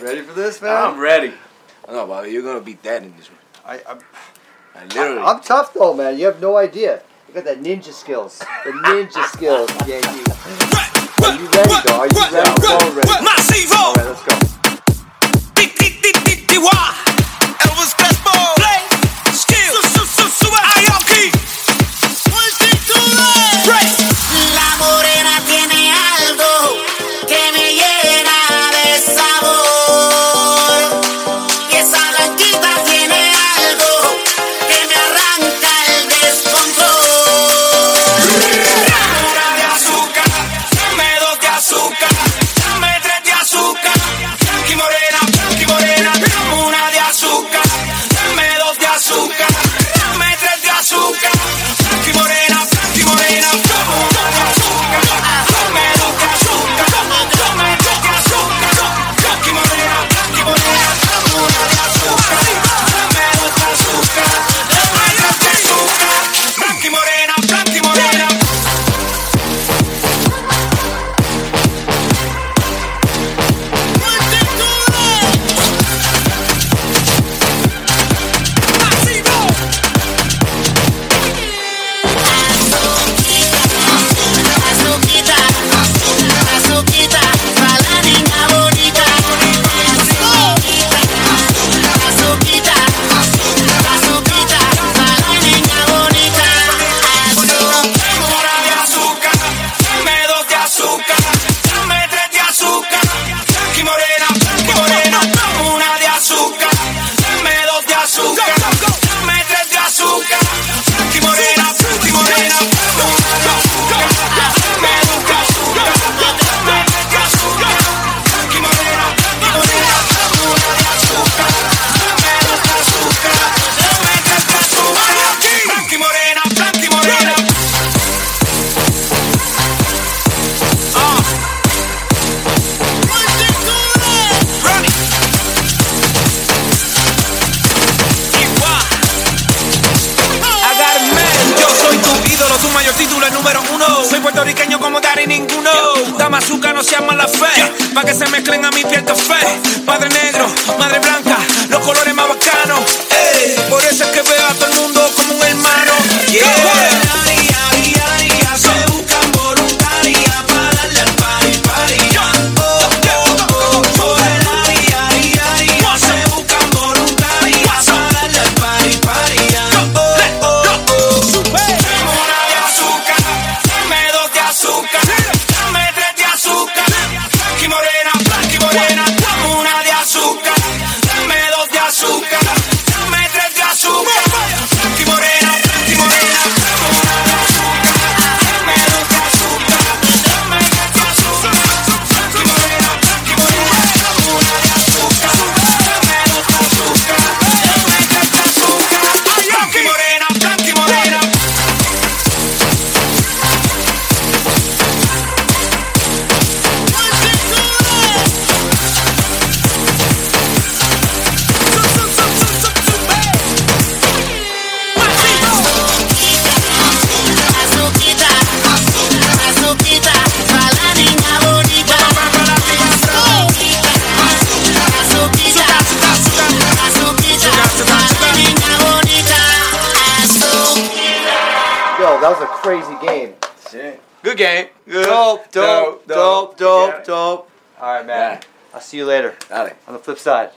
Ready for this, man? I'm ready. I know, Bobby. You're gonna beat that in this one. I, I I literally. I, am tough though, man. You have no idea. You got that ninja skills. The ninja skills. Yeah, you. Are you ready though? Are you ready? I'm so ready. All right, let's go. see you later. Got it. On the flip side.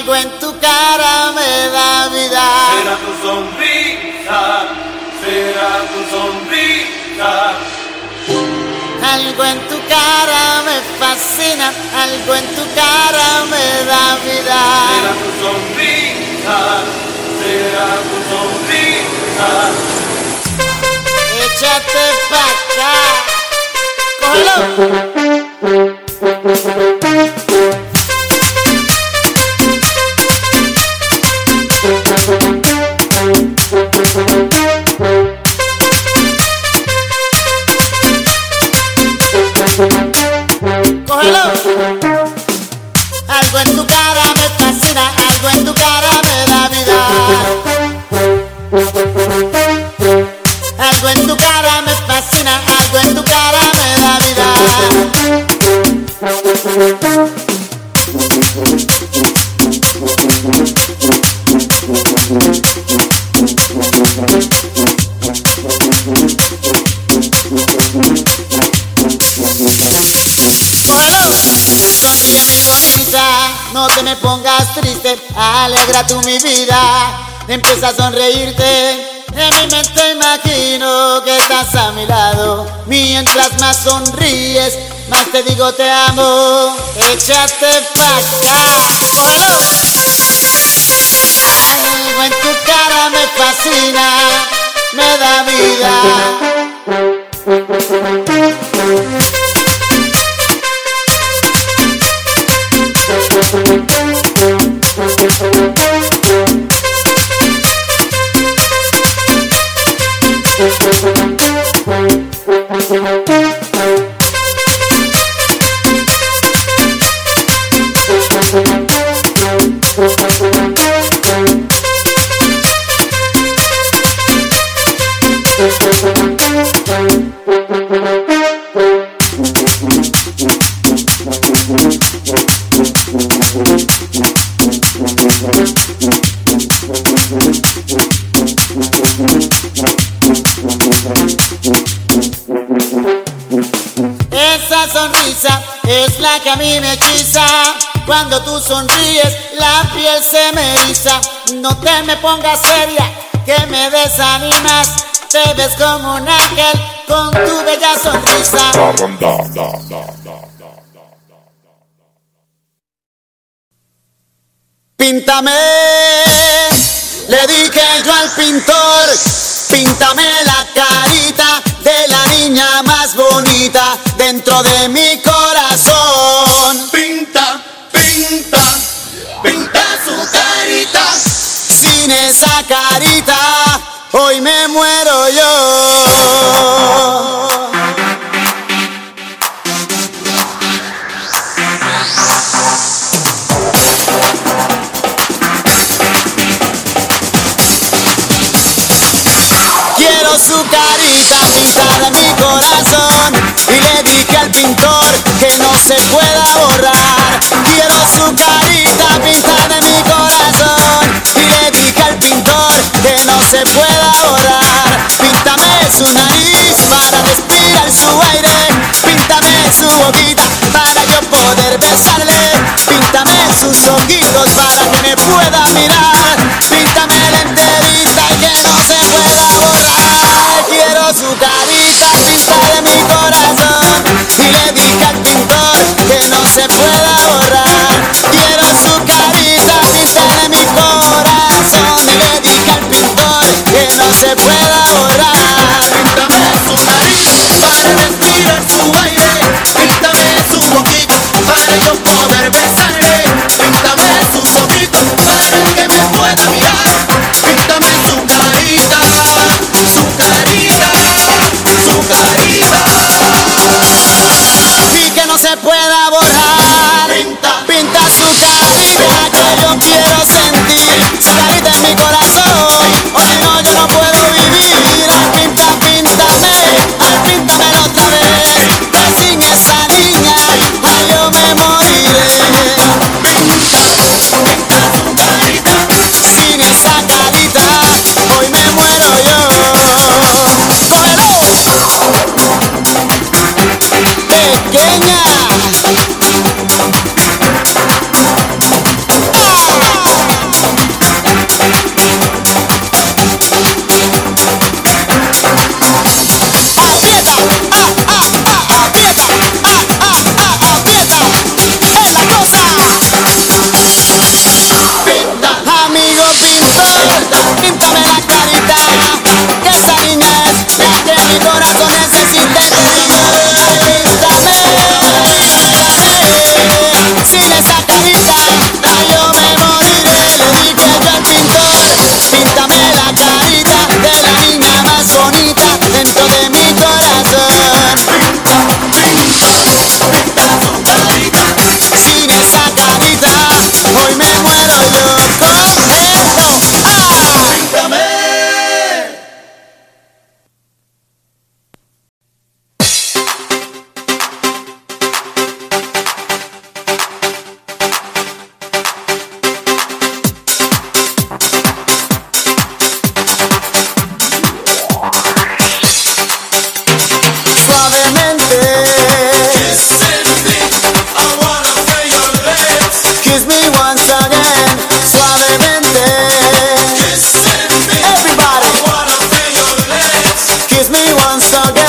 Algo en tu cara me da vida. Será tu sonrisa, será tu sonrisa. Algo en tu cara me fascina, algo en tu cara me da Será vida. tu sonrisa, será tu sonrisa. Échate pa' acá. Cógelo. Empieza a sonreírte. En mi mente imagino que estás a mi lado, mientras más sonríes, más te digo te amo. Échate pa' acá. Algo en tu cara me fascina, me da vida. pongas seria, que me desanimas. Te ves como un ángel con tu bella sonrisa. Píntame, le dije yo al pintor, píntame la carita de la niña más bonita dentro de mi corazón carita, hoy me muero yo. Quiero su carita pintada en mi corazón y le dije al pintor que no se pueda borrar. Quiero su carita pintada en mi corazón. Y pintor que no se pueda borrar. Píntame su nariz para respirar su aire. Píntame su boquita para yo poder besarle. Píntame sus ojitos para que me pueda mirar. Píntame la enterita que no se pueda borrar. Quiero su carita, vista de mi corazón. Y le dije al pintor que no se pueda borrar. Quiero no se pueda borrar. Esta su nariz para respirar su aire. Esta su boquita para yo poder besarle. Esta vez sus para que me pueda mirar. dance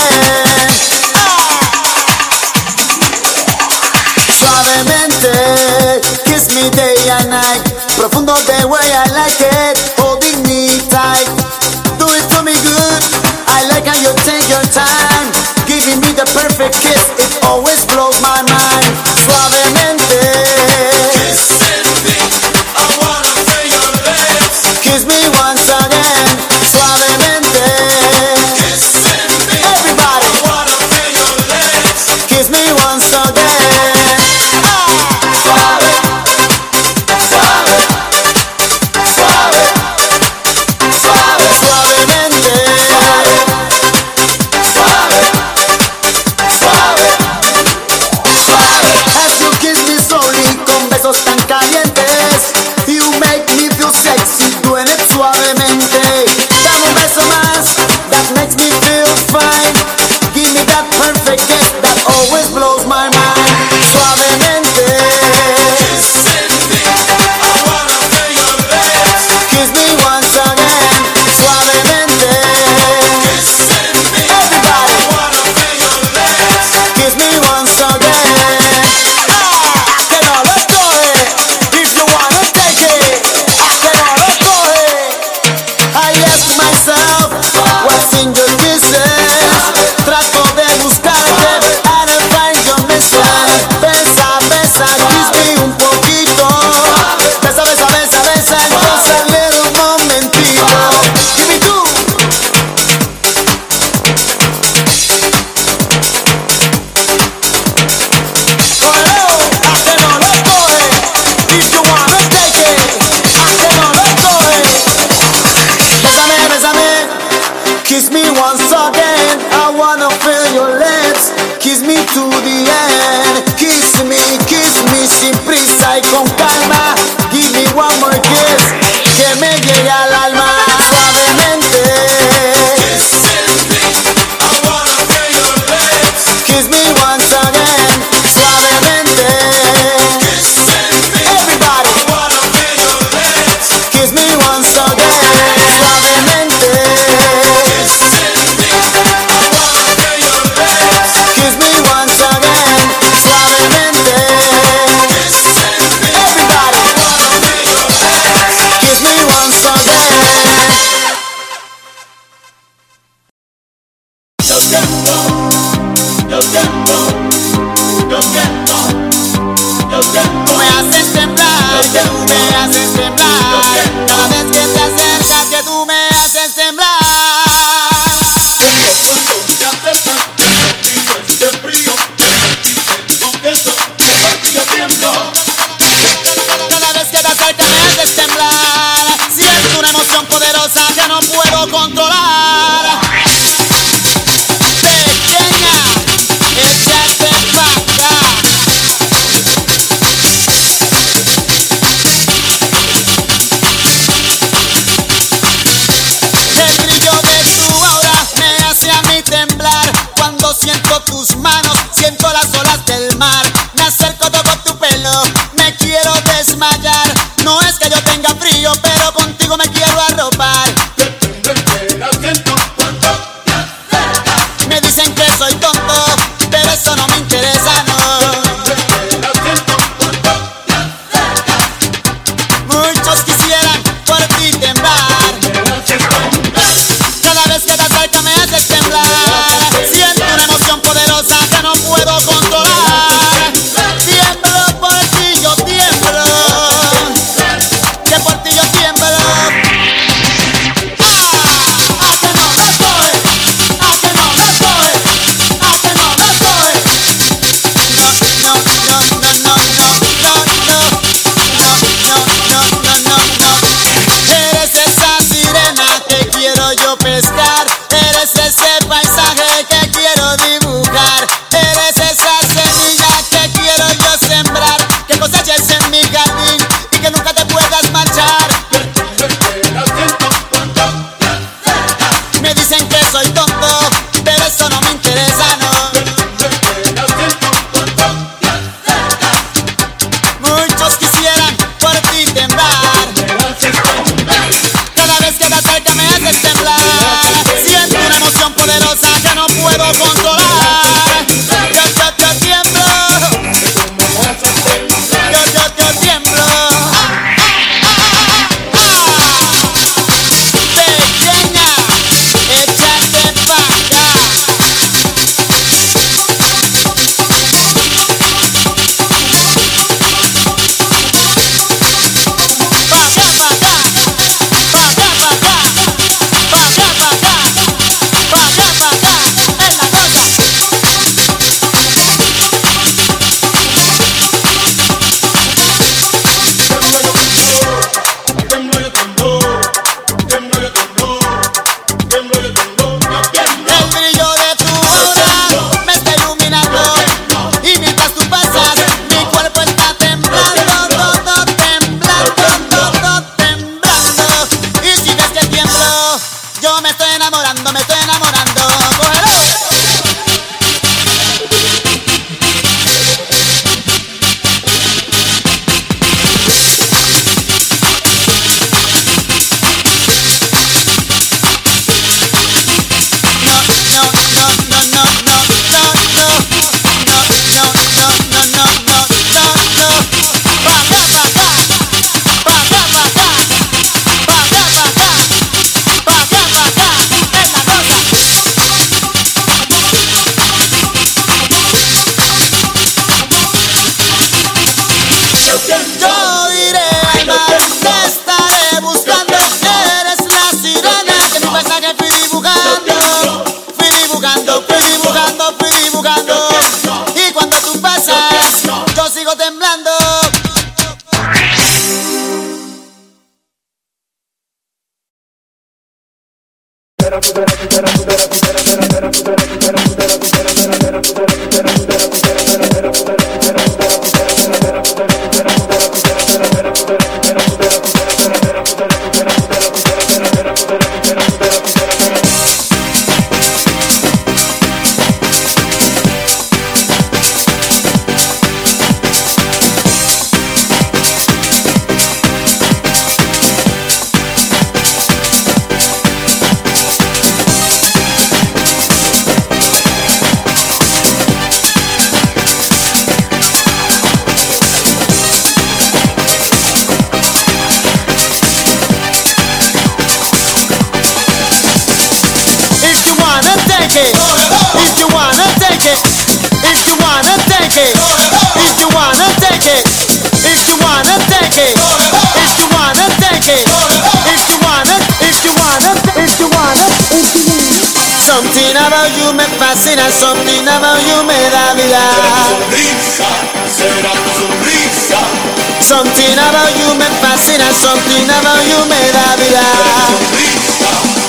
you something about you me da vida.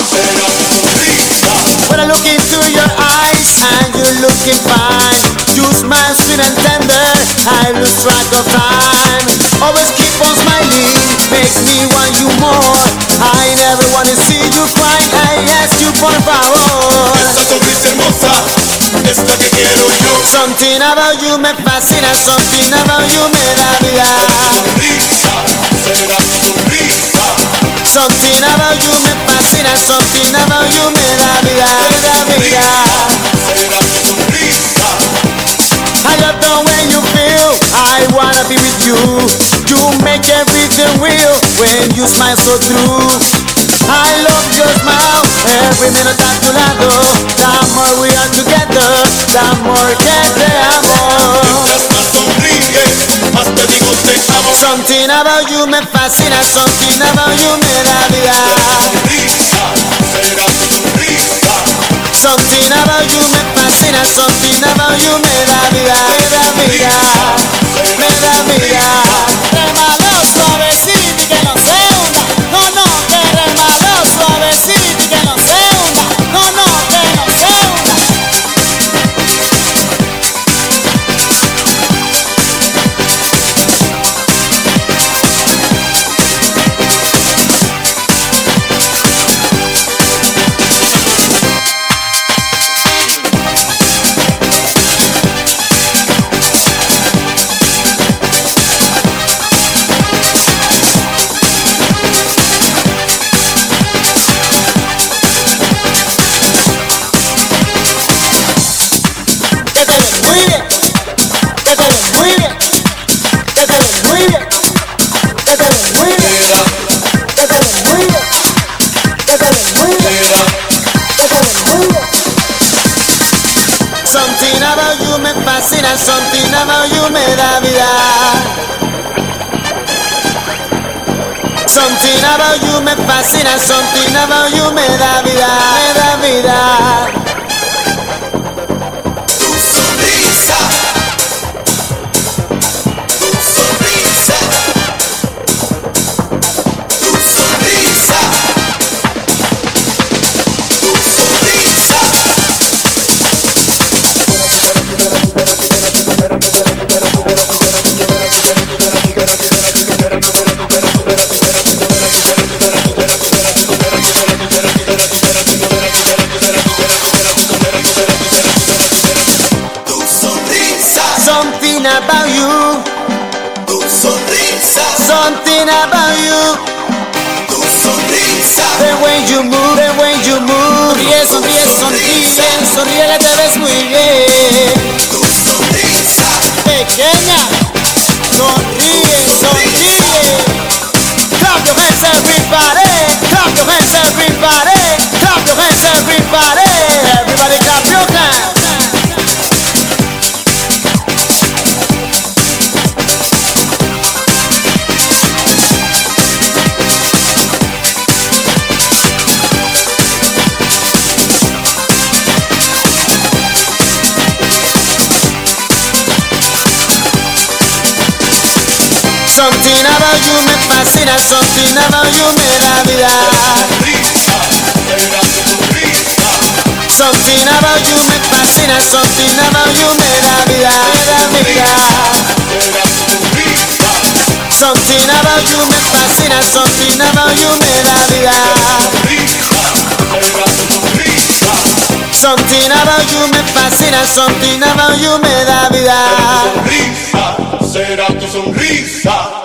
Será. When I look into your eyes and you're looking fine, you smile sweet and tender, I lose track of time. Always keep on smiling, makes me want you more. I never wanna see you cry, I ask you por favor. Esa sonrisa hermosa es la que quiero yo. Something about you me fascina, something about you me da vida. Something about you me fascina, something about you me da vida, me da vida. I love the way you feel, I wanna be with you. You make everything real when you smile so true. I love your smile, every minute a tu lado. The more we are together, the more que te amo. Mientras más sonríes, más te digo te amo. Something about you me fascina, something about you me da vida. Sonrisa, será tu sonrisa. Something about you me fascina, something about you me da vida, me da vida, me da vida. Remalo suavecito y que se you me fascina, something about you me da vida, me da vida. Que te ves muy bien. Será tu sonrisa. Something about you me fascina, something about you me da vida, me da vida. Será tu. Something about you me fascina, something about you me da vida. Será tu. Something about you me fascina, something about you me da vida. Sonrisa. Será tu sonrisa.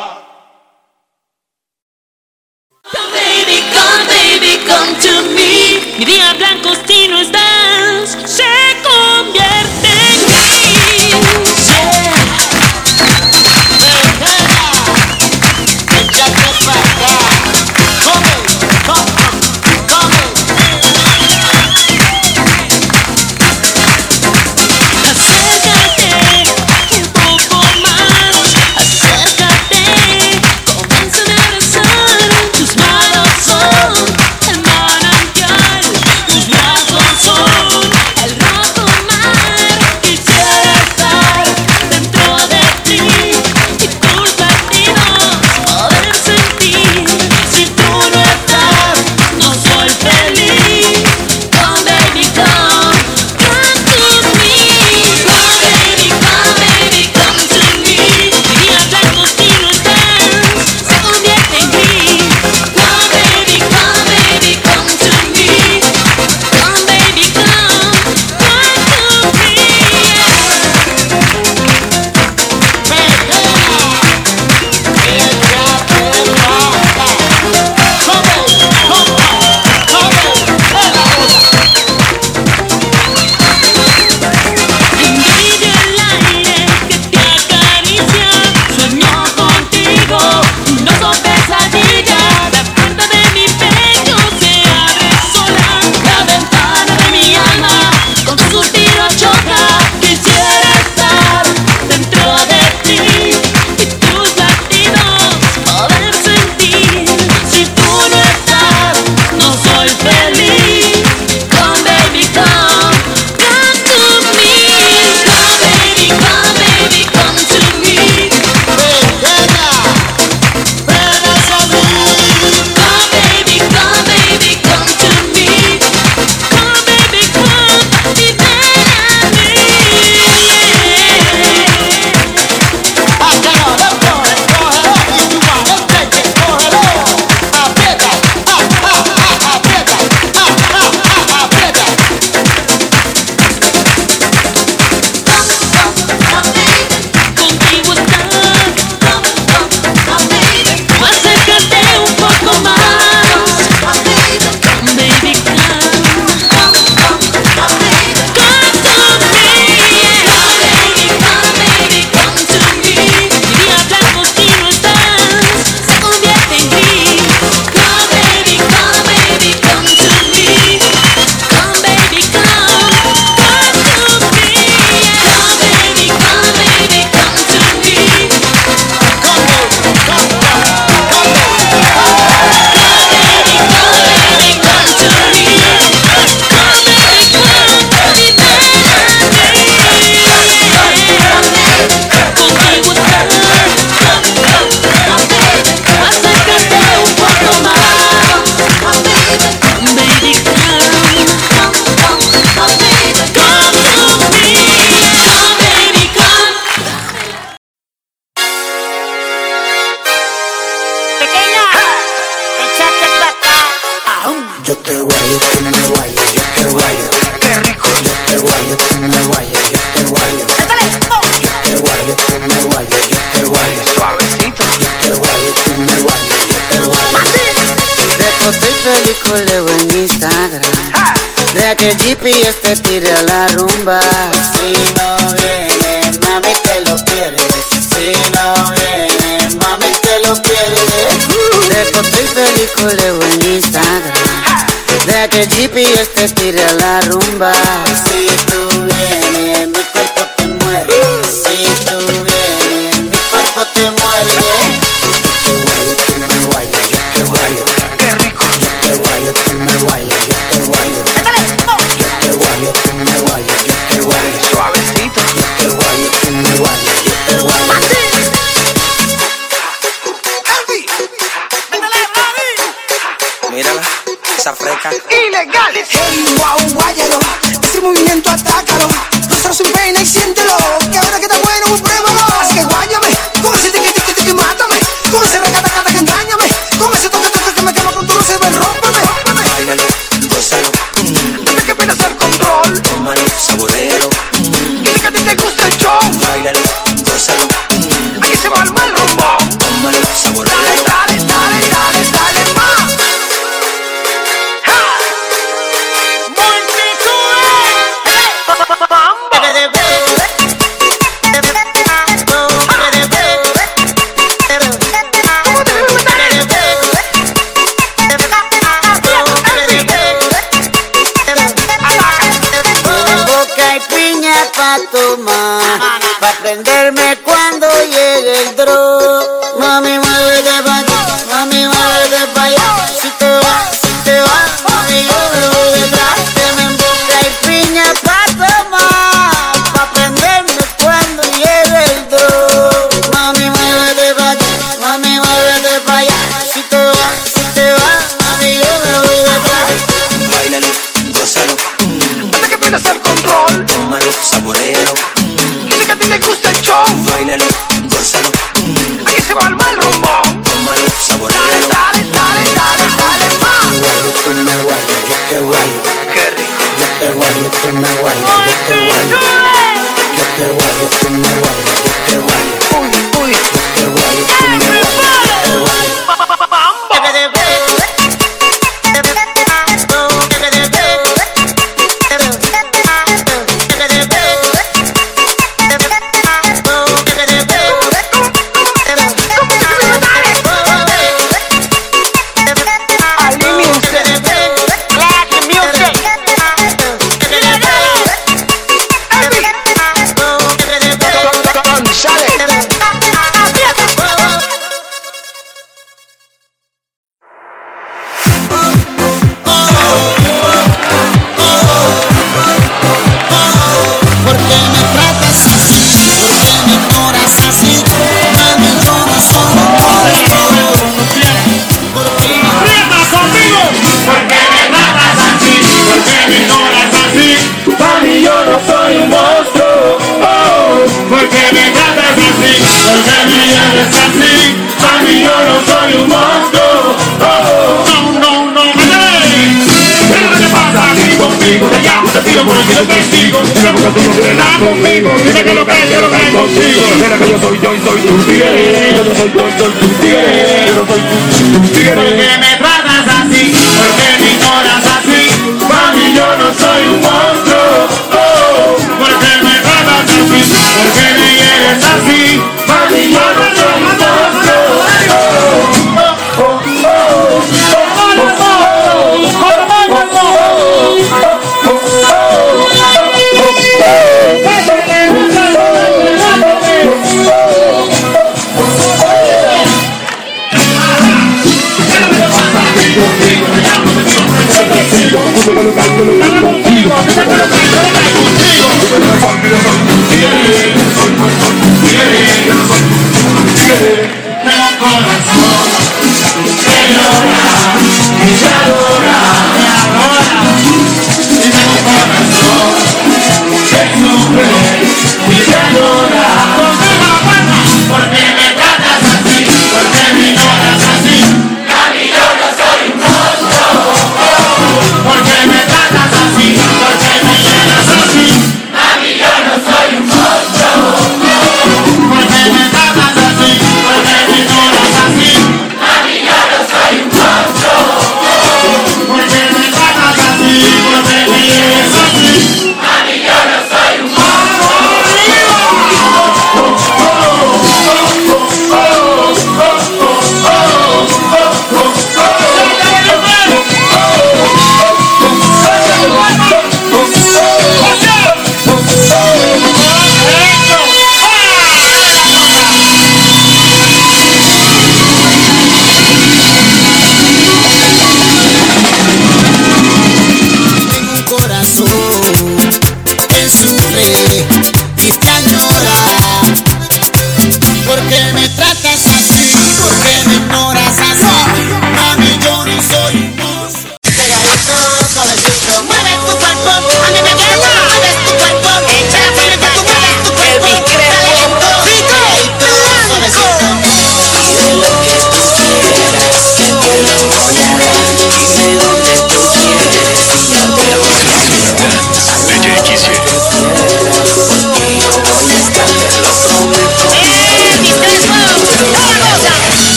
Si no viene, mami, te lo pierdes. Si no viene, mami, te lo pierdes. De foto y película en Instagram. De que el GPS te la rumba. Si tú you must go. Oh, no, no, no, Contigo, te llamo, te pido por aquí de testigo Mira porque tú no tienes nada conmigo Mira que lo que hay, lo que hay contigo Mira que yo soy yo y soy tu tigre Yo no soy yo y soy tu tigre Yo no soy tu, tu tigre ¿Por qué me tratas así? ¿Por qué me ignoras así? Mami, yo no soy un monstruo oh. ¿Por qué me tratas así? ¿Por qué me hieres así? Mami, yo no soy un monstruo corazón, que llora, que.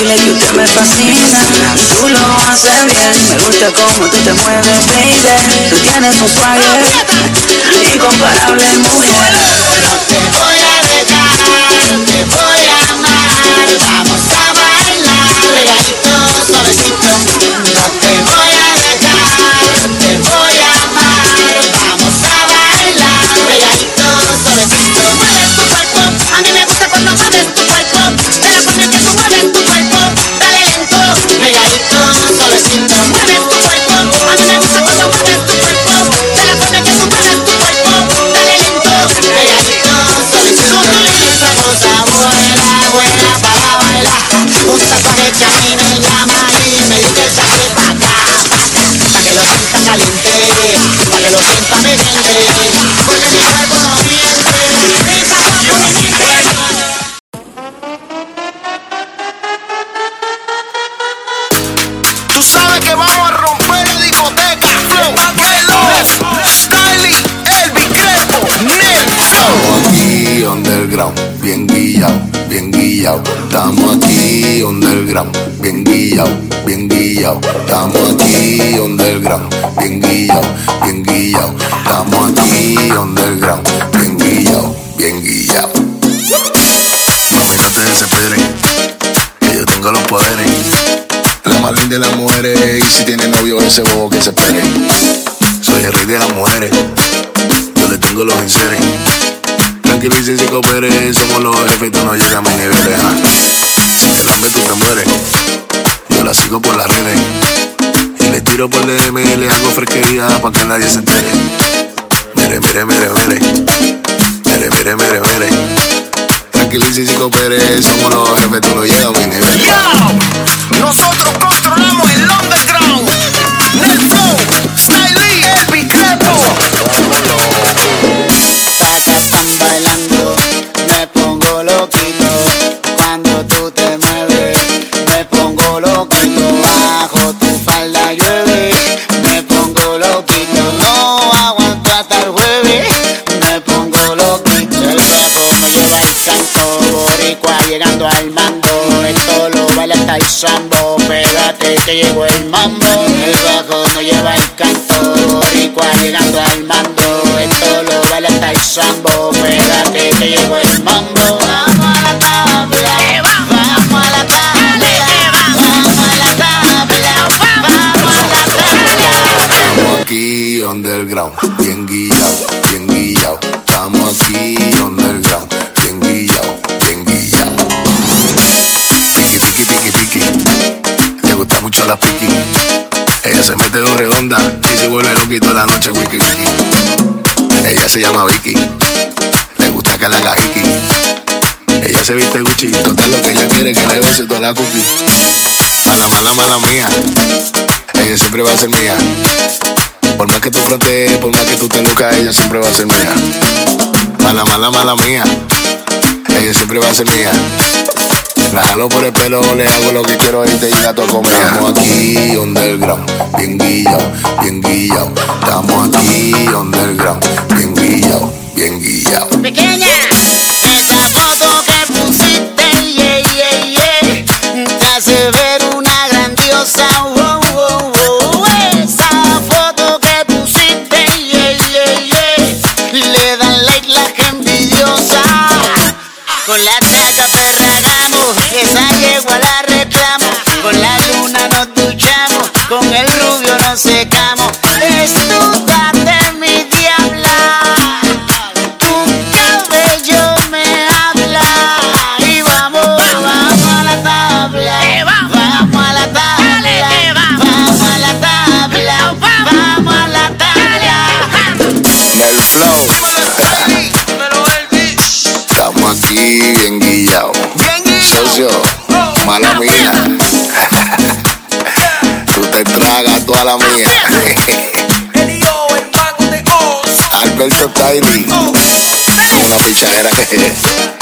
Decirle que usted me fascina. Tú lo haces bien. Me gusta cómo tú te mueves, baby. Tú tienes un swagger incomparable, mujer. Bien guillao, bien guillao. Estamos aquí underground, bien guillao, bien guillao. Estamos aquí underground, bien guillao, bien guillao. Estamos aquí underground, bien guillao, bien guillao. Mami, no te desesperes, que yo tengo los poderes. La más linda de las mujeres, y si tiene novio ese bobo que se espere. Soy el rey de las mujeres, yo le tengo los enseres. Tranquilícese y coopere, somos los jefes, tú no llegas a mi nivel. ah. Si te lambe, tú te mueres. Yo la sigo por las redes. Y le tiro por DM, le hago fresquería para que nadie se entere. Mire, mire, mire, mire. Mire, mire, mire, mire. Tranquilícese y coopere, somos los jefes, tú no llegas a mi nivel. Yo, nosotros controlamos el underground. Nelson, Styling, Elvis Crespo. Están bailando, me pongo loquito. Cuando tú te mueves, me pongo loquito. Bajo tu falda llueve, me pongo loquito. No aguanto hasta el jueves, me pongo loquito. El bajo no lleva el canto, boricua llegando al mando. Esto lo baila hasta el sambo, pégate que llegó el mambo. El bajo se llama Vicky. Le gusta que la haga hiki. Ella se viste Gucci, total lo que ella quiere que le bese toda la cookie. Mala, mala, mala mía. Ella siempre va a ser mía. Por más que tú frontees, por más que tú te lucas, ella siempre va a ser mía. Mala, mala, mala mía. Ella siempre va a ser mía. La jalo por el pelo, le hago lo que quiero y te llega todo comer. Estamos aquí underground, bien guillao, bien guillao. Estamos aquí underground, bien guillao, bien guillao. Pequeña, esa foto que pusiste, yeah, yeah, yeah, te hace ver una grandiosa. wow, wow, wow. Esa foto que pusiste, yeah, yeah, yeah, le dan like la envidiosa. Con la taca perragamos, esa yegua la reclamo. Con la luna nos duchamos, con el rubio nos secamos. Tragas toda la mía. Alberto Tiny. Una pichadera que es.